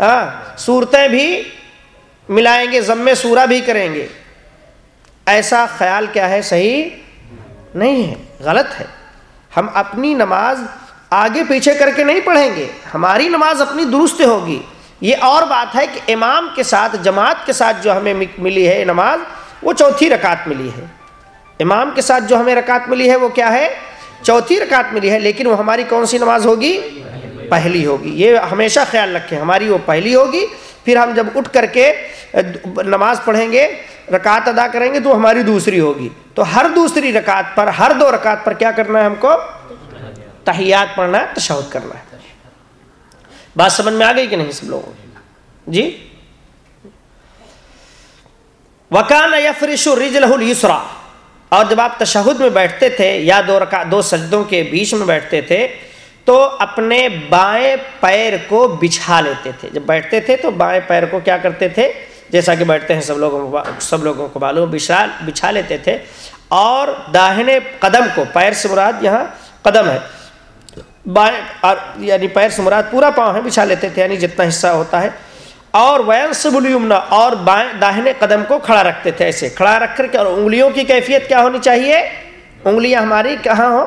ہاں صورتیں بھی ملائیں گے، ضم سورہ بھی کریں گے۔ ایسا خیال کیا ہے؟ صحیح نہیں ہے، غلط ہے۔ ہم اپنی نماز آگے پیچھے کر کے نہیں پڑھیں گے۔ ہماری نماز اپنی درست ہوگی۔ یہ اور بات ہے کہ امام کے ساتھ، جماعت کے ساتھ جو ہمیں ملی ہے نماز، وہ چوتھی رکعت ملی ہے۔ امام کے ساتھ جو ہمیں رکعت ملی ہے، وہ کیا ہے؟ چوتھی رکعت ملی ہے، لیکن وہ ہماری کون سی نماز ہوگی؟ پہلی ہوگی۔ یہ ہمیشہ خیال رکھیں، ہماری وہ پہلی ہوگی۔ پھر ہم جب اٹھ کر کے نماز پڑھیں گے، رکعت ادا کریں گے تو ہماری دوسری ہوگی۔ تو ہر دوسری رکعت پر، ہر دو رکعت پر کیا کرنا ہے ہم کو؟ تحیات پڑھنا ہے، تشہد کرنا ہے۔ بات سمجھ میں آ گئی کہ نہیں سب لوگوں جی؟ وکان یفرش رجلہ السرا اور جب آپ تشہد میں بیٹھتے تھے یا دو رکا دو سجدوں کے بیچ میں بیٹھتے تھے تو اپنے بائیں پیر کو بچھا لیتے تھے۔ جب بیٹھتے تھے تو بائیں پیر کو کیا کرتے تھے؟ جیسا کہ بیٹھتے ہیں سب لوگوں کو، سب لوگوں کو معلوم، بچھا بچھا لیتے تھے۔ اور داہنے قدم کو، پیر سے مراد یہاں قدم ہے۔ بائیں، اور یعنی پیر سے مراد پورا پاؤں ہے، بچھا لیتے تھے یعنی جتنا حصہ ہوتا ہے۔ اور وین سبلیمنا اور بائیں داہنے قدم کو کھڑا رکھتے تھے ایسے۔ کھڑا رکھ کر کے، اور انگلیوں کی کیفیت کیا ہونی چاہیے؟ انگلیاں ہماری کہاں ہو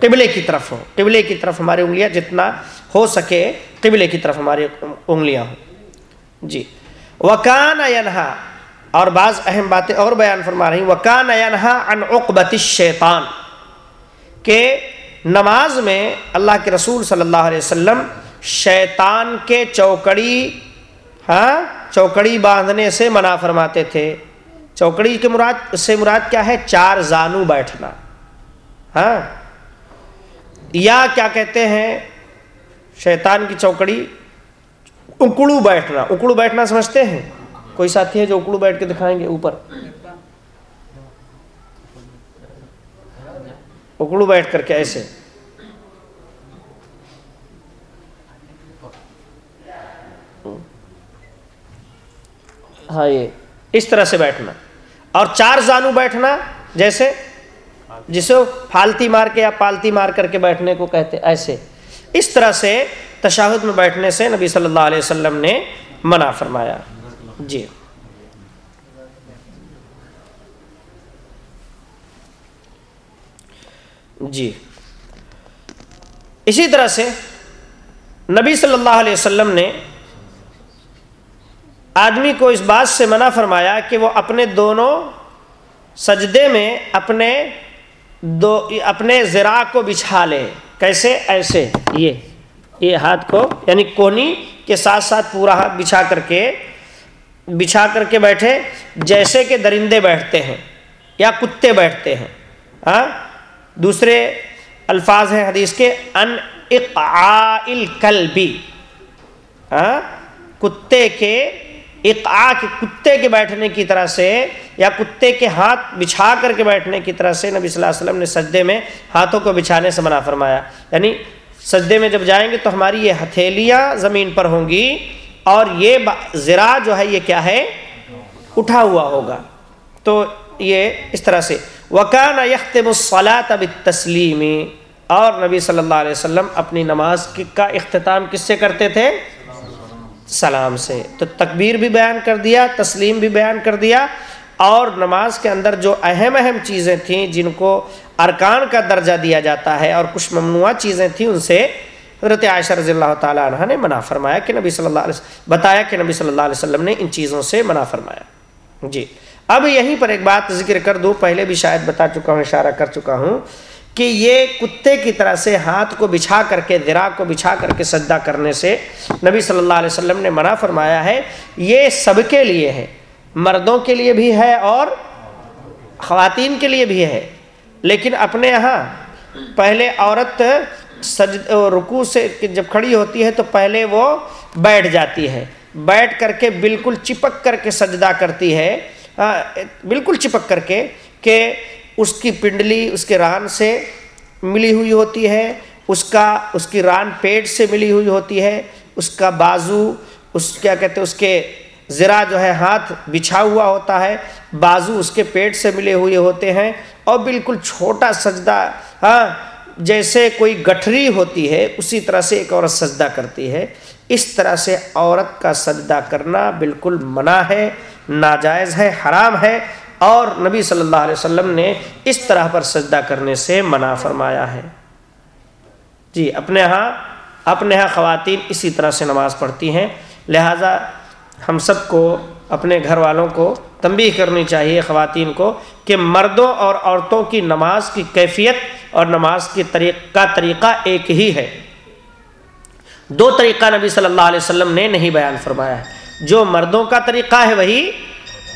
قبلے کی طرف ہو۔ قبلے کی طرف ہماری انگلیاں جتنا ہو سکے قبلے کی طرف ہماری انگلیاں ہوں۔ جی۔ وکان ینہا۔ اور بعض اہم باتیں اور بیان فرما رہی وکان ینہا عن عقبت الشیطان۔ کہ نماز میں اللہ کے رسول صلی اللہ علیہ وسلم شیطان کے چوکڑی ہاں چوکڑی باندھنے سے منع فرماتے تھے۔ چوکڑی کے مراد، سے مراد کیا ہے؟ چار زانو بیٹھنا۔ ہاں یا کیا کہتے ہیں شیطان کی چوکڑی؟ اکڑو بیٹھنا اکڑو بیٹھنا سمجھتے ہیں؟ کوئی ساتھی ہے جو اکڑو بیٹھ کے دکھائیں گے اوپر؟ اکڑو بیٹھ کر کے ایسے۔ ہاں یہ، اس طرح سے بیٹھنا۔ اور چار زانو بیٹھنا، جیسے جسے پھالتی مار کے یا پالتی مار کر کے بیٹھنے کو کہتے ایسے۔ اس طرح سے تشاہد میں بیٹھنے سے نبی صلی اللہ علیہ وسلم نے منع فرمایا۔ جی۔ جی۔ اسی طرح سے نبی صلی اللہ علیہ وسلم نے آدمی کو اس بات سے منع فرمایا کہ وہ اپنے دونوں سجدے میں اپنے دو اپنے زرا کو بچھا لے۔ کیسے؟ ایسے۔ یہ۔ یہ ہاتھ کو یعنی کونی کے ساتھ ساتھ پورا ہاتھ بچھا کر کے، بچھا کر کے بیٹھے، جیسے کہ درندے بیٹھتے ہیں یا کتے بیٹھتے ہیں۔ ہاں؟ دوسرے الفاظ ہیں حدیث کے، ان الکلبی۔ ہاں؟ کتے کے اقعا کے کتے کے بیٹھنے کی طرح سے یا کتے کے ہاتھ بچھا کر کے بیٹھنے کی طرح سے نبی صلی اللہ علیہ وسلم نے سجدے میں ہاتھوں کو بچھانے سے منع فرمایا۔ یعنی سجدے میں جب جائیں گے تو ہماری یہ ہتھیلیاں زمین پر ہوں گی اور یہ زرا جو ہے یہ کیا ہے؟ اٹھا ہوا ہوگا۔ تو یہ اس طرح سے۔ وکان یختم الصلاۃ تسلیمی اور نبی صلی اللہ علیہ وسلم اپنی نماز کا اختتام کس سے کرتے تھے؟ سلام سے۔ تو تکبیر بھی بیان کر دیا، تسلیم بھی بیان کر دیا۔ اور نماز کے اندر جو اہم اہم چیزیں تھیں جن کو ارکان کا درجہ دیا جاتا ہے اور کچھ ممنوع چیزیں تھیں، ان سے حضرت عائشہ رضی اللہ تعالیٰ عنہ نے منع فرمایا کہ نبی صلی اللہ علیہ وسلم، بتایا کہ نبی صلی اللہ علیہ وسلم نے ان چیزوں سے منع فرمایا۔ جی۔ اب یہیں پر ایک بات ذکر کر دوں، پہلے بھی شاید بتا چکا ہوں، اشارہ کر چکا ہوں۔ کہ یہ کتے کی طرح سے ہاتھ کو بچھا کر کے، ذرا کو بچھا کر کے سجدہ کرنے سے نبی صلی اللہ علیہ وسلم نے منع فرمایا ہے، یہ سب کے لیے ہے۔ مردوں کے لیے بھی ہے اور خواتین کے لیے بھی ہے۔ لیکن اپنے یہاں پہلے عورت سجد رکو سے جب کھڑی ہوتی ہے تو پہلے وہ بیٹھ جاتی ہے۔ بیٹھ کر کے بالکل چپک کر کے سجدہ کرتی ہے۔ بالکل چپک کر کے کہ اس کی پنڈلی اس کے ران سے ملی ہوئی ہوتی ہے، اس کا، اس کی ران پیٹ سے ملی ہوئی ہوتی ہے، اس کا بازو، اس کیا کہتے ہیں، اس کے ذرا جو ہے، ہاتھ بچھا ہوا ہوتا ہے، بازو اس کے پیٹ سے ملے ہوئے ہوتے ہیں اور بالکل چھوٹا سجدہ ہاں جیسے کوئی گٹھری ہوتی ہے، اسی طرح سے ایک عورت سجدہ کرتی ہے۔ اس طرح سے عورت کا سجدہ کرنا بالکل منع ہے، ناجائز ہے، حرام ہے۔ اور نبی صلی اللہ علیہ وسلم نے اس طرح پر سجدہ کرنے سے منع فرمایا ہے۔ جی اپنے ہاں اپنے ہاں خواتین اسی طرح سے نماز پڑھتی ہیں۔ لہٰذا ہم سب کو، اپنے گھر والوں کو تنبیہ کرنی چاہیے خواتین کو کہ مردوں اور عورتوں کی نماز کی کیفیت اور نماز کی طریقہ طریقہ ایک ہی ہے۔ دو طریقہ نبی صلی اللہ علیہ وسلم نے نہیں بیان فرمایا ہے۔ جو مردوں کا طریقہ ہے وہی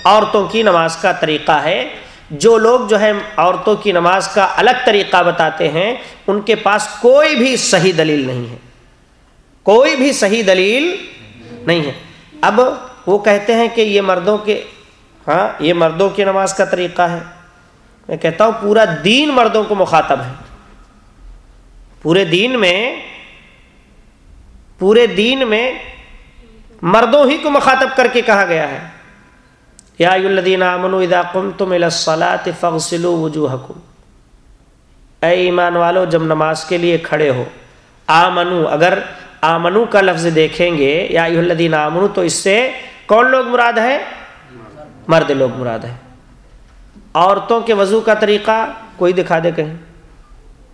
عورتوں کی نماز کا طریقہ ہے۔ جو لوگ جو ہے عورتوں کی نماز کا الگ طریقہ بتاتے ہیں، ان کے پاس کوئی بھی صحیح دلیل نہیں ہے۔ کوئی بھی صحیح دلیل نہیں ہے۔ اب وہ کہتے ہیں کہ یہ مردوں کے ہاں یہ مردوں کی نماز کا طریقہ ہے۔ میں کہتا ہوں پورا دین مردوں کو مخاطب ہے۔ پورے دین میں، پورے دین میں مردوں ہی کو مخاطب کر کے کہا گیا ہے۔ یا الدین امن اذا قمتم الى الصلاة فاغسلوا وجوہکم۔ اے ایمان والو، جب نماز کے لیے کھڑے ہو، آمنو، اگر آمنو کا لفظ دیکھیں گے، یا الدین آمنو، تو اس سے کون لوگ مراد ہے؟ مرد لوگ مراد ہے۔ عورتوں کے وضو کا طریقہ کوئی دکھا دے کہیں۔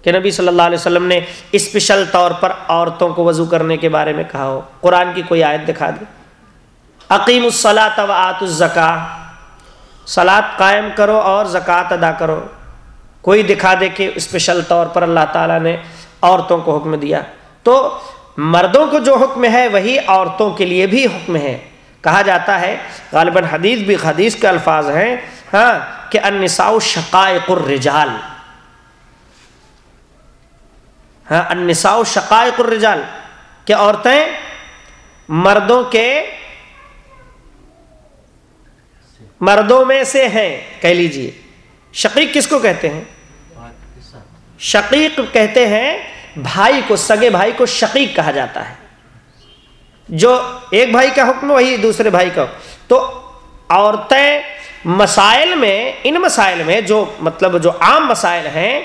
کہ نبی صلی اللہ علیہ وسلم نے اسپیشل طور پر عورتوں کو وضو کرنے کے بارے میں کہا ہو، قرآن کی کوئی آیت دکھا دے۔ عقیم الصلاۃ و آت الزکا سلاد قائم کرو اور زکوٰۃ ادا کرو۔ کوئی دکھا دے کہ اسپیشل طور پر اللہ تعالیٰ نے عورتوں کو حکم دیا۔ تو مردوں کو جو حکم ہے وہی عورتوں کے لیے بھی حکم ہے۔ کہا جاتا ہے، غالباً حدیث بھی حدیث کے الفاظ ہیں ہاں کہ النساء شقائق الرجال۔ ہاں النساء شقائق الرجال۔ کہ عورتیں مردوں کے مردوں میں سے ہیں۔ کہہ لیجیے۔ شقیق کس کو کہتے ہیں؟ شقیق کہتے ہیں بھائی کو، سگے بھائی کو شقیق کہا جاتا ہے۔ جو ایک بھائی کا حکم، وہی دوسرے بھائی کا۔ تو عورتیں مسائل میں، ان مسائل میں جو مطلب جو عام مسائل ہیں،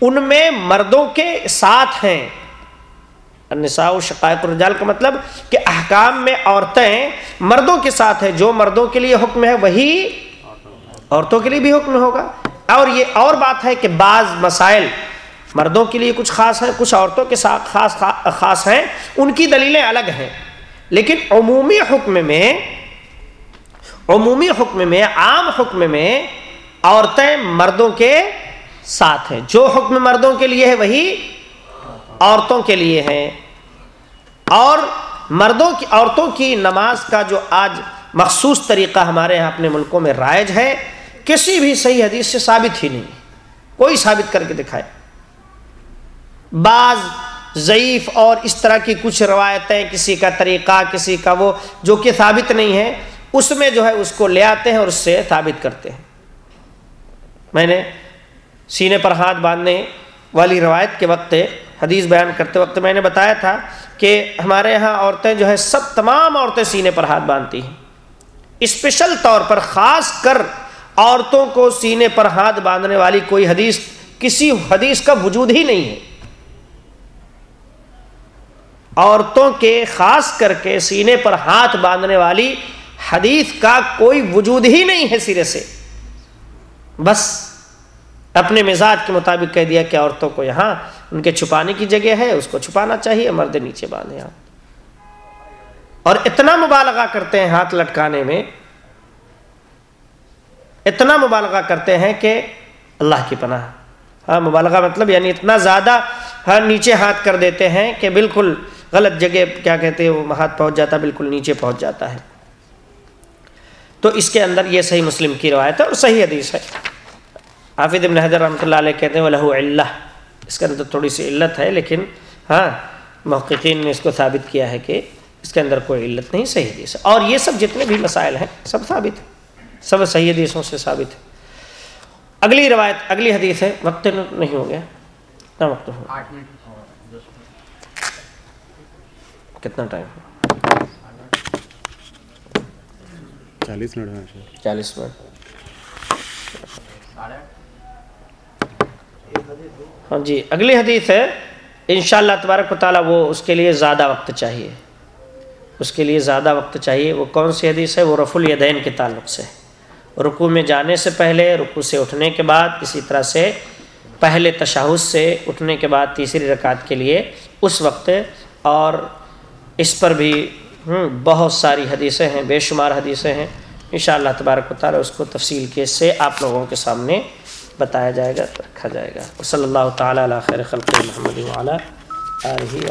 ان میں مردوں کے ساتھ ہیں۔ النساء و شقائق الرجال کا مطلب کہ احکام میں عورتیں مردوں کے ساتھ ہیں، جو مردوں کے لیے حکم ہے وہی عورتوں کے لیے بھی حکم ہوگا۔ اور یہ اور بات ہے کہ بعض مسائل مردوں کے لیے کچھ خاص ہیں، کچھ عورتوں کے ساتھ خاص خاص ہیں، ان کی دلیلیں الگ ہیں۔ لیکن عمومی حکم میں، عمومی حکم میں، عام حکم میں عورتیں مردوں کے ساتھ ہیں۔ جو حکم مردوں کے لیے ہے وہی عورتوں کے لیے ہیں۔ اور مردوں کی عورتوں کی نماز کا جو آج مخصوص طریقہ ہمارے یہاں اپنے ملکوں میں رائج ہے، کسی بھی صحیح حدیث سے ثابت ہی نہیں۔ کوئی ثابت کر کے دکھائے۔ بعض ضعیف اور اس طرح کی کچھ روایتیں، کسی کا طریقہ، کسی کا وہ جو کہ ثابت نہیں ہے، اس میں جو ہے اس کو لے آتے ہیں اور اس سے ثابت کرتے ہیں۔ میں نے سینے پر ہاتھ باندھنے والی روایت کے وقت حدیث بیان کرتے وقت میں نے بتایا تھا کہ ہمارے یہاں عورتیں جو ہے سب تمام عورتیں سینے پر ہاتھ باندھتی ہیں۔ اسپیشل طور پر خاص کر عورتوں کو سینے پر ہاتھ باندھنے والی کوئی حدیث، کسی حدیث کا وجود ہی نہیں ہے۔ عورتوں کے خاص کر کے سینے پر ہاتھ باندھنے والی حدیث کا کوئی وجود ہی نہیں ہے سرے سے۔ بس اپنے مزاج کے مطابق کہہ دیا کہ عورتوں کو یہاں ان کے چھپانے کی جگہ ہے، اس کو چھپانا چاہیے، مرد نیچے باندھے ہاتھ اور اتنا مبالغہ کرتے ہیں ہاتھ لٹکانے میں، اتنا مبالغہ کرتے ہیں کہ اللہ کی پناہ۔ ہاں مبالغہ مطلب یعنی اتنا زیادہ ہاں نیچے ہاتھ کر دیتے ہیں کہ بالکل غلط جگہ، کیا کہتے ہیں، وہ ہاتھ پہنچ جاتا، بالکل نیچے پہنچ جاتا ہے۔ تو اس کے اندر یہ صحیح مسلم کی روایت ہے اور صحیح حدیث ہے۔ حافظ ابن حضر رحمۃ اللہ علیہ کہتے ہیں لہو اللہ اس کے اندر تھوڑی سی علت ہے لیکن ہاں محققین نے اس کو ثابت کیا ہے کہ اس کے اندر کوئی علت نہیں صحیح حدیث ہے۔ اور یہ سب جتنے بھی مسائل ہیں سب ثابت ہیں۔ سب صحیح حدیثوں سے ثابت ہے اگلی روایت اگلی حدیث ہے۔ وقت نہیں ہو گیا۔ کتنا وقت ہو کتنا ٹائم چالیس منٹ چالیس منٹ۔ ہاں جی اگلی حدیث ہے، انشاءاللہ تبارک و تعالیٰ وہ اس کے لیے زیادہ وقت چاہیے۔ اس کے لیے زیادہ وقت چاہیے۔ وہ کون سی حدیث ہے؟ وہ رف الیدین کے تعلق سے۔ رکو میں جانے سے پہلے رکو سے اٹھنے کے بعد، اسی طرح سے پہلے تشاہد سے اٹھنے کے بعد تیسری رکعت کے لیے اس وقت۔ اور اس پر بھی بہت ساری حدیثیں ہیں، بے شمار حدیثیں ہیں۔ انشاءاللہ تبارک و تعالیٰ اس کو تفصیل کے سے آپ لوگوں کے سامنے بتایا جائے گا رکھا جائے گا۔ صلی اللہ تعالیٰ علیہ خیر خلق محمد علیہ